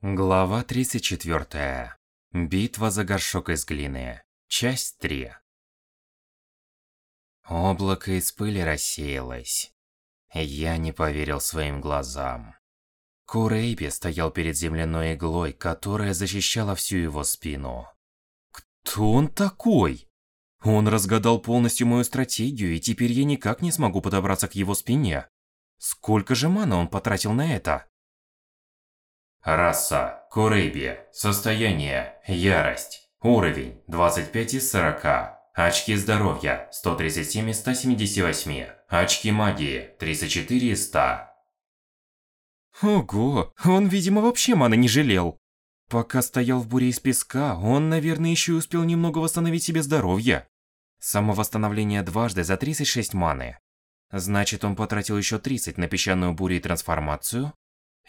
Глава 34. Битва за горшок из глины. Часть 3. Облако из пыли рассеялось. Я не поверил своим глазам. Курейби стоял перед земляной иглой, которая защищала всю его спину. Кто он такой? Он разгадал полностью мою стратегию, и теперь я никак не смогу подобраться к его спине. Сколько же мана он потратил на это? Раса – Курейби. Состояние – Ярость. Уровень – 25 из 40. Очки здоровья – 137 из 178. Очки магии – 34 из 100. Ого, он, видимо, вообще маны не жалел. Пока стоял в буре из песка, он, наверное, еще и успел немного восстановить себе здоровье. Самовосстановление дважды за 36 маны. Значит, он потратил еще 30 на песчаную бурю и трансформацию,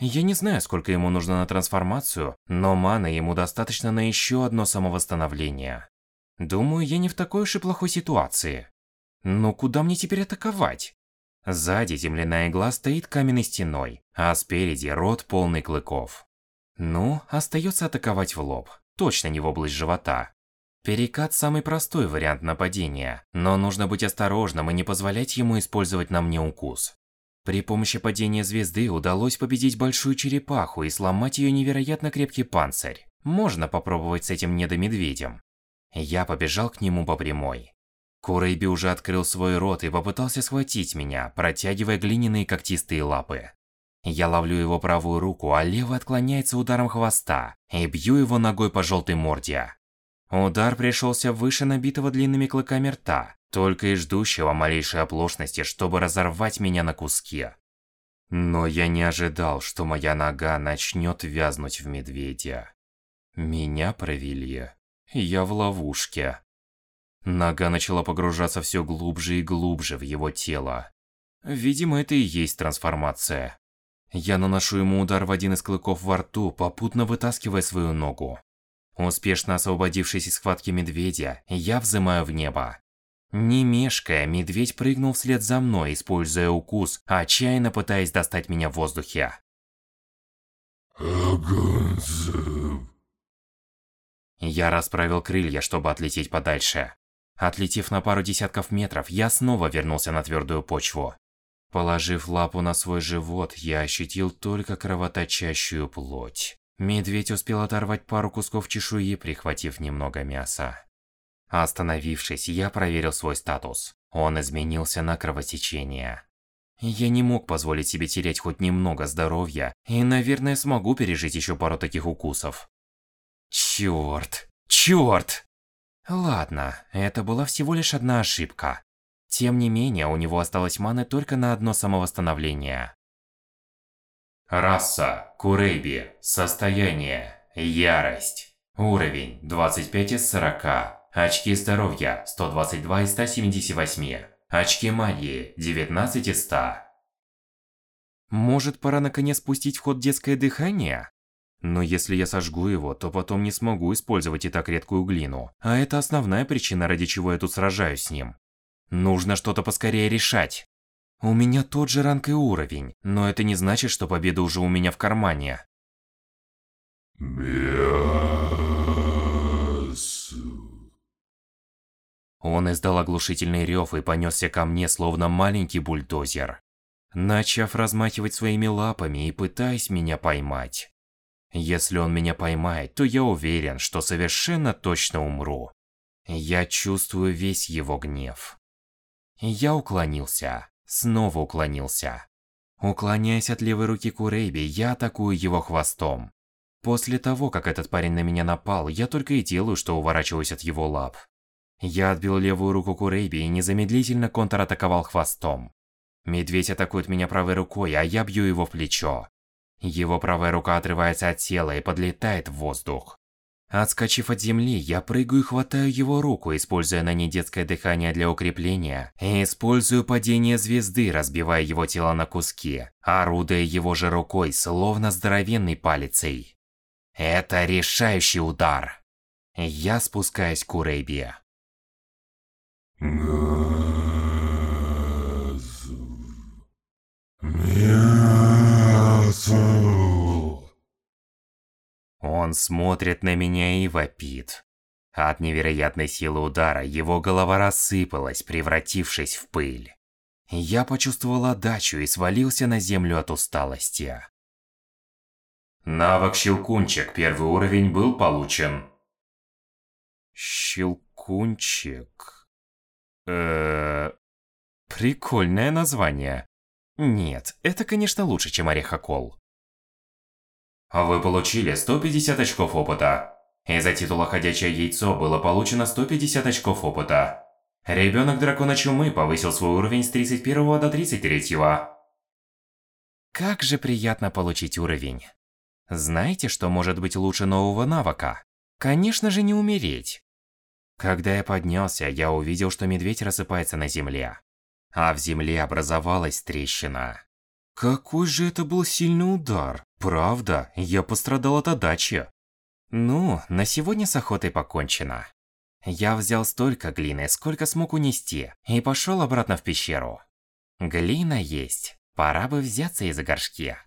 я не знаю, сколько ему нужно на трансформацию, но маны ему достаточно на еще одно самовосстановление. Думаю, я не в такой уж и плохой ситуации. Но куда мне теперь атаковать? Сзади земляная игла стоит каменной стеной, а спереди рот полный клыков. Ну, остается атаковать в лоб, точно не в область живота. Перекат самый простой вариант нападения, но нужно быть осторожным и не позволять ему использовать на мне укус. При помощи падения звезды удалось победить большую черепаху и сломать ее невероятно крепкий панцирь. Можно попробовать с этим недомедведем. Я побежал к нему по прямой. Курейби уже открыл свой рот и попытался схватить меня, протягивая глиняные когтистые лапы. Я ловлю его правую руку, а левый отклоняется ударом хвоста и бью его ногой по желтой морде. Удар пришелся выше набитого длинными клыками рта, только и ждущего малейшей оплошности, чтобы разорвать меня на куски. Но я не ожидал, что моя нога начнет вязнуть в медведя. Меня провели. Я в ловушке. Нога начала погружаться все глубже и глубже в его тело. Видимо, это и есть трансформация. Я наношу ему удар в один из клыков во рту, попутно вытаскивая свою ногу. Успешно освободившись из схватки медведя, я взымаю в небо. Не мешкая, медведь прыгнул вслед за мной, используя укус, отчаянно пытаясь достать меня в воздухе. Я расправил крылья, чтобы отлететь подальше. Отлетев на пару десятков метров, я снова вернулся на твердую почву. Положив лапу на свой живот, я ощутил только кровоточащую плоть. Медведь успел оторвать пару кусков чешуи, прихватив немного мяса. Остановившись, я проверил свой статус. Он изменился на кровотечение. Я не мог позволить себе терять хоть немного здоровья, и, наверное, смогу пережить еще пару таких укусов. Чёрт! Чёрт! Ладно, это была всего лишь одна ошибка. Тем не менее, у него осталось маны только на одно самовосстановление. Раса – Курейби. Состояние – Ярость. Уровень – 25 из 40. Очки здоровья – 122 из 178. Очки магии – 19 из 100. Может, пора наконец спустить в ход детское дыхание? Но если я сожгу его, то потом не смогу использовать и так редкую глину. А это основная причина, ради чего я тут сражаюсь с ним. Нужно что-то поскорее решать. У меня тот же ранг и уровень, но это не значит, что победа уже у меня в кармане. Он издал оглушительный рев и понесся ко мне, словно маленький бульдозер. Начав размахивать своими лапами и пытаясь меня поймать. Если он меня поймает, то я уверен, что совершенно точно умру. Я чувствую весь его гнев. Я уклонился. Снова уклонился. Уклоняясь от левой руки Курейби, я атакую его хвостом. После того, как этот парень на меня напал, я только и делаю, что уворачиваюсь от его лап. Я отбил левую руку Курейби и незамедлительно контратаковал хвостом. Медведь атакует меня правой рукой, а я бью его в плечо. Его правая рука отрывается от тела и подлетает в воздух. Отскочив от земли, я прыгаю и хватаю его руку, используя на ней детское дыхание для укрепления, и использую падение звезды, разбивая его тело на куски, орудуя его же рукой, словно здоровенной палицей. Это решающий удар. Я спускаюсь к Урейбе. Мясо. Он смотрит на меня и вопит. От невероятной силы удара его голова рассыпалась, превратившись в пыль. Я почувствовал отдачу и свалился на землю от усталости. Навык Щелкунчик, первый уровень, был получен. Щелкунчик... Э, Прикольное название. Нет, это, конечно, лучше, чем Орехокол. Вы получили 150 очков опыта. Из-за титула «Ходячее яйцо» было получено 150 очков опыта. Ребенок дракона чумы повысил свой уровень с 31 до 33. Как же приятно получить уровень. Знаете, что может быть лучше нового навыка? Конечно же, не умереть. Когда я поднялся, я увидел, что медведь рассыпается на земле. А в земле образовалась трещина. Какой же это был сильный удар. Правда, я пострадал от отдачи. Ну, на сегодня с охотой покончено. Я взял столько глины, сколько смог унести, и пошел обратно в пещеру. Глина есть, пора бы взяться из-за горшки.